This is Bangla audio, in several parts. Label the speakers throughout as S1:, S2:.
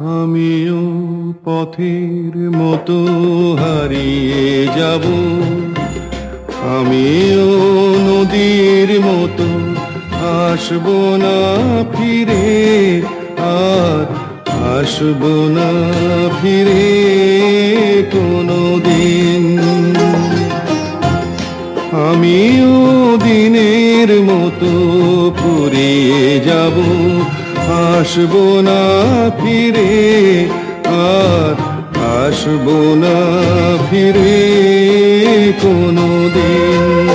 S1: আমিও পথের মতো হারিয়ে যাব। আমিও নদীর মতো আসব না ফিরে, আর আসব না ফিরে কোনো দিন। আমিও দিনের মতো পুরিয়ে যাব আসব না ফিরে, আর আসব না ফিরে কোনো দিন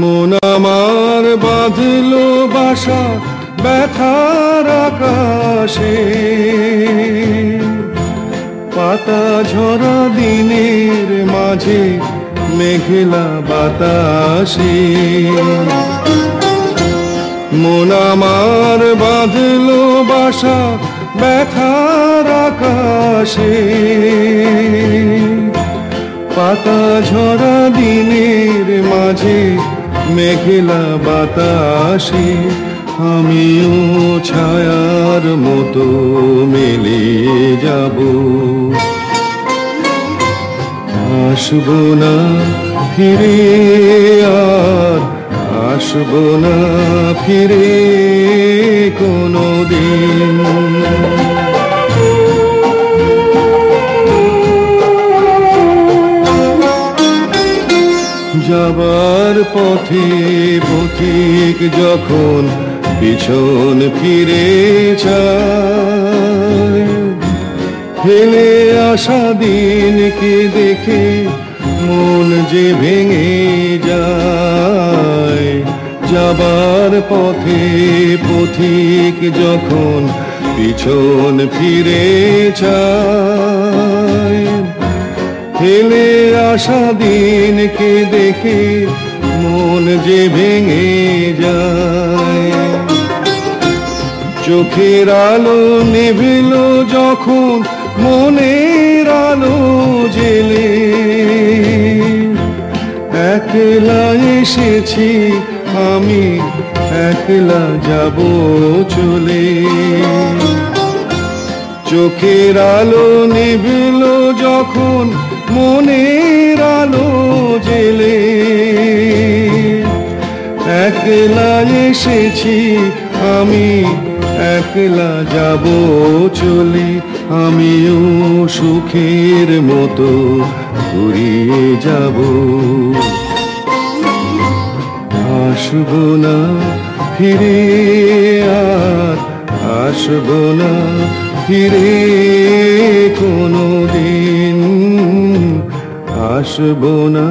S1: মন আমার বাঁধলো বাসা ব্যথার আকাশে, পাতা ঝরা মাঝে মেঘলা বাতাসে। মন আমার বাঁধলো বাসা ব্যথার আকাশে। পাতা ঝরা দিনের মাঝে মেঘলা বাতাসে। আমিও ছায়ার মতো মেলে যাব। আসব না ফিরে আর আসব না ফিরে কোনো দিন যাবার পথে পথিক যখন পিছন ফিরে চায় ফেলে আসা দিনকে দেখে মন যে ভেঙে যায়। যাবার পথে পথিক যখন পিছন ফিরে চায়। ফেলে আসা দিনকে দেখে মন যে ভেঙে যায়। চোখের আলো নেভিল যখন মনের একলা এসেছি, আমি একলা যাব চলে। চোখের আলো নিভিল যখন মনের আলো জেলে। একলা এসেছি, আমি একলা যাব চলে। আমিও সুখের মতো ঘুরিয়ে যাব। আসব না ফিরে আর আসব না ফিরে কোনো দিন আসব না